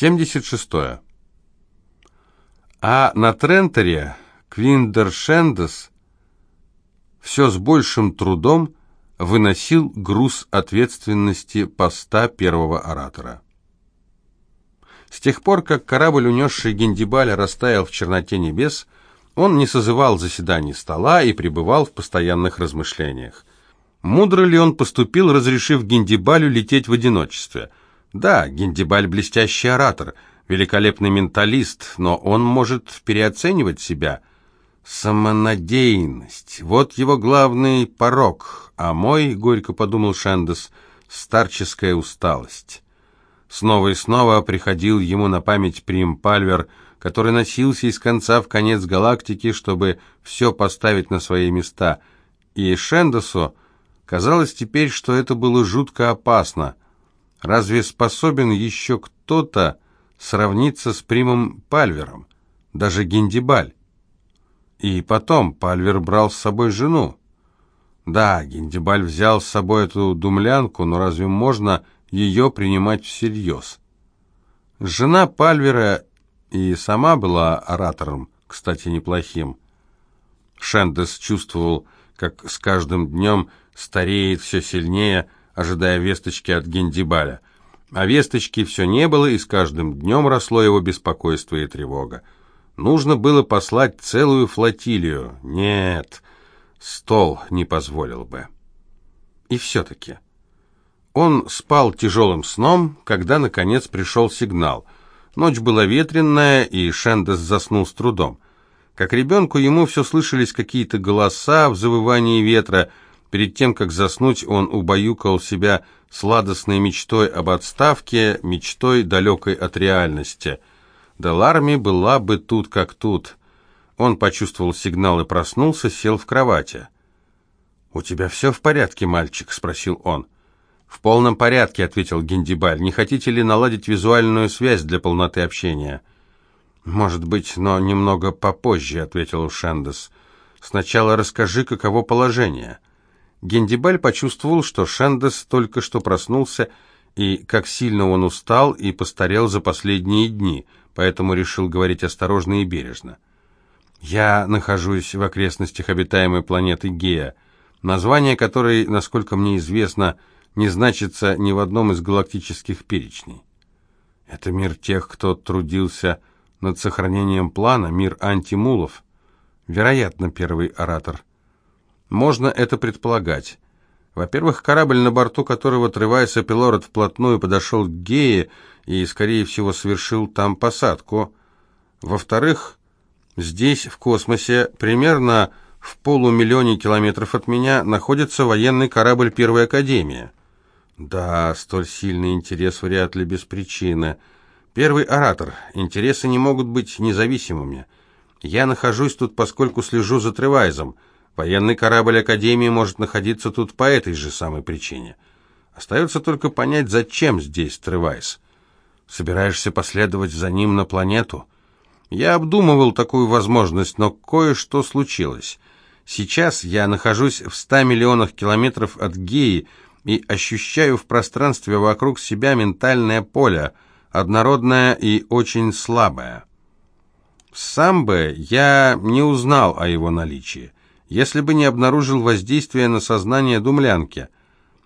76. А на Тренторе Квиндершендес все с большим трудом выносил груз ответственности поста первого оратора. С тех пор, как корабль, унесший Гендибаля, растаял в черноте небес, он не созывал заседаний стола и пребывал в постоянных размышлениях. Мудро ли он поступил, разрешив Гендибалю лететь в одиночестве? Да, Гендибаль блестящий оратор, великолепный менталист, но он может переоценивать себя. Самонадеянность — вот его главный порог, а мой, — горько подумал Шендес, — старческая усталость. Снова и снова приходил ему на память Прим Пальвер, который носился из конца в конец галактики, чтобы все поставить на свои места, и Шендесу казалось теперь, что это было жутко опасно. Разве способен еще кто-то сравниться с Примом Пальвером, даже Гендибаль? И потом Пальвер брал с собой жену. Да, Гендибаль взял с собой эту думлянку, но разве можно ее принимать всерьез? Жена Пальвера и сама была оратором, кстати, неплохим. Шендес чувствовал, как с каждым днем стареет все сильнее, ожидая весточки от Гендибаля. А весточки все не было, и с каждым днем росло его беспокойство и тревога. Нужно было послать целую флотилию. Нет, стол не позволил бы. И все-таки. Он спал тяжелым сном, когда, наконец, пришел сигнал. Ночь была ветренная, и Шендес заснул с трудом. Как ребенку ему все слышались какие-то голоса в завывании ветра. Перед тем, как заснуть, он убаюкал себя сладостной мечтой об отставке, мечтой, далекой от реальности – Деларми была бы тут как тут. Он почувствовал сигнал и проснулся, сел в кровати. «У тебя все в порядке, мальчик?» — спросил он. «В полном порядке», — ответил Гендибаль. «Не хотите ли наладить визуальную связь для полноты общения?» «Может быть, но немного попозже», — ответил Шендес. «Сначала расскажи, каково положение». Гендибаль почувствовал, что Шендес только что проснулся, и как сильно он устал и постарел за последние дни — поэтому решил говорить осторожно и бережно. «Я нахожусь в окрестностях обитаемой планеты Гея, название которой, насколько мне известно, не значится ни в одном из галактических перечней. Это мир тех, кто трудился над сохранением плана, мир антимулов. Вероятно, первый оратор. Можно это предполагать. Во-первых, корабль, на борту которого Тревайса Пилород вплотную подошел к Гее и, скорее всего, совершил там посадку. Во-вторых, здесь, в космосе, примерно в полумиллионе километров от меня, находится военный корабль Первой Академии. Да, столь сильный интерес вряд ли без причины. Первый оратор. Интересы не могут быть независимыми. Я нахожусь тут, поскольку слежу за Тревайзом. Военный корабль Академии может находиться тут по этой же самой причине. Остается только понять, зачем здесь Тревайз. Собираешься последовать за ним на планету? Я обдумывал такую возможность, но кое-что случилось. Сейчас я нахожусь в ста миллионах километров от Геи и ощущаю в пространстве вокруг себя ментальное поле, однородное и очень слабое. Сам бы я не узнал о его наличии, если бы не обнаружил воздействие на сознание думлянки –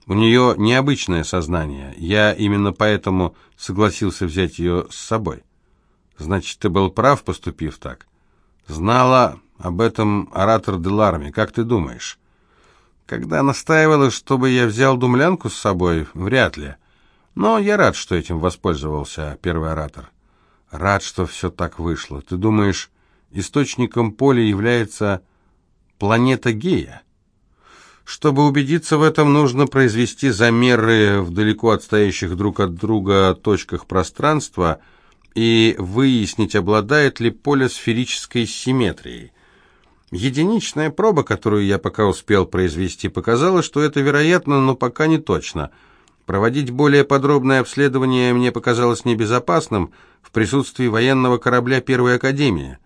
у нее необычное сознание. Я именно поэтому согласился взять ее с собой. Значит, ты был прав, поступив так. Знала об этом оратор Деларми. Как ты думаешь? Когда настаивала, чтобы я взял думлянку с собой, вряд ли. Но я рад, что этим воспользовался первый оратор. Рад, что все так вышло. Ты думаешь, источником поля является планета Гея? Чтобы убедиться в этом, нужно произвести замеры в далеко отстоящих друг от друга точках пространства и выяснить, обладает ли поле сферической симметрией. Единичная проба, которую я пока успел произвести, показала, что это вероятно, но пока не точно. Проводить более подробное обследование мне показалось небезопасным в присутствии военного корабля Первой Академии.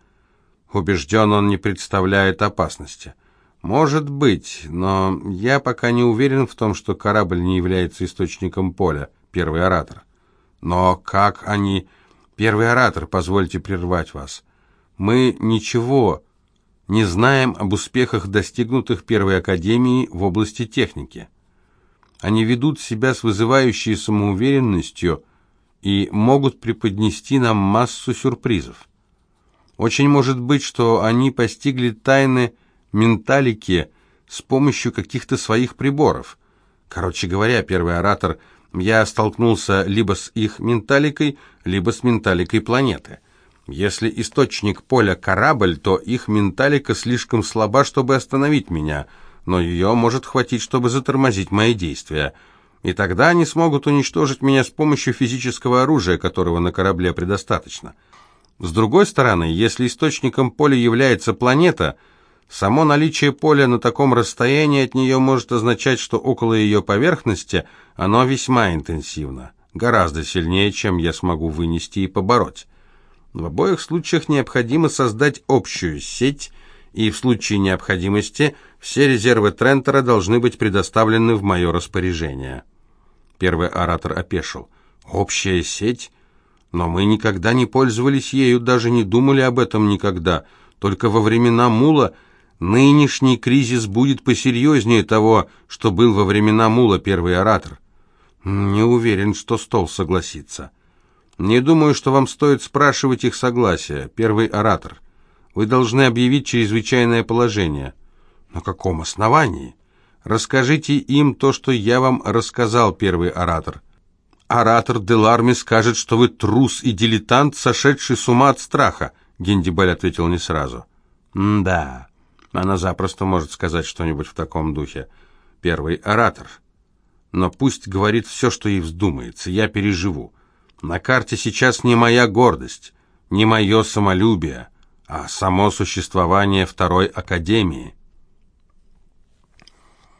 Убежден, он не представляет опасности. Может быть, но я пока не уверен в том, что корабль не является источником поля, первый оратор. Но как они Первый оратор, позвольте прервать вас. Мы ничего не знаем об успехах, достигнутых Первой Академией в области техники. Они ведут себя с вызывающей самоуверенностью и могут преподнести нам массу сюрпризов. Очень может быть, что они постигли тайны менталики с помощью каких-то своих приборов. Короче говоря, первый оратор, я столкнулся либо с их менталикой, либо с менталикой планеты. Если источник поля корабль, то их менталика слишком слаба, чтобы остановить меня, но ее может хватить, чтобы затормозить мои действия. И тогда они смогут уничтожить меня с помощью физического оружия, которого на корабле предостаточно. С другой стороны, если источником поля является планета, само наличие поля на таком расстоянии от нее может означать, что около ее поверхности оно весьма интенсивно, гораздо сильнее, чем я смогу вынести и побороть. В обоих случаях необходимо создать общую сеть, и в случае необходимости все резервы Трентера должны быть предоставлены в мое распоряжение. Первый оратор опешил. «Общая сеть? Но мы никогда не пользовались ею, даже не думали об этом никогда. Только во времена Мула нынешний кризис будет посерьезнее того, что был во времена Мула первый оратор. Не уверен, что стол согласится. Не думаю, что вам стоит спрашивать их согласия, первый оратор. Вы должны объявить чрезвычайное положение. На каком основании? Расскажите им то, что я вам рассказал, первый оратор. «Оратор Деларми скажет, что вы трус и дилетант, сошедший с ума от страха», — Гендибаль ответил не сразу. «Да, она запросто может сказать что-нибудь в таком духе. Первый оратор. Но пусть говорит все, что ей вздумается, я переживу. На карте сейчас не моя гордость, не мое самолюбие, а само существование Второй Академии.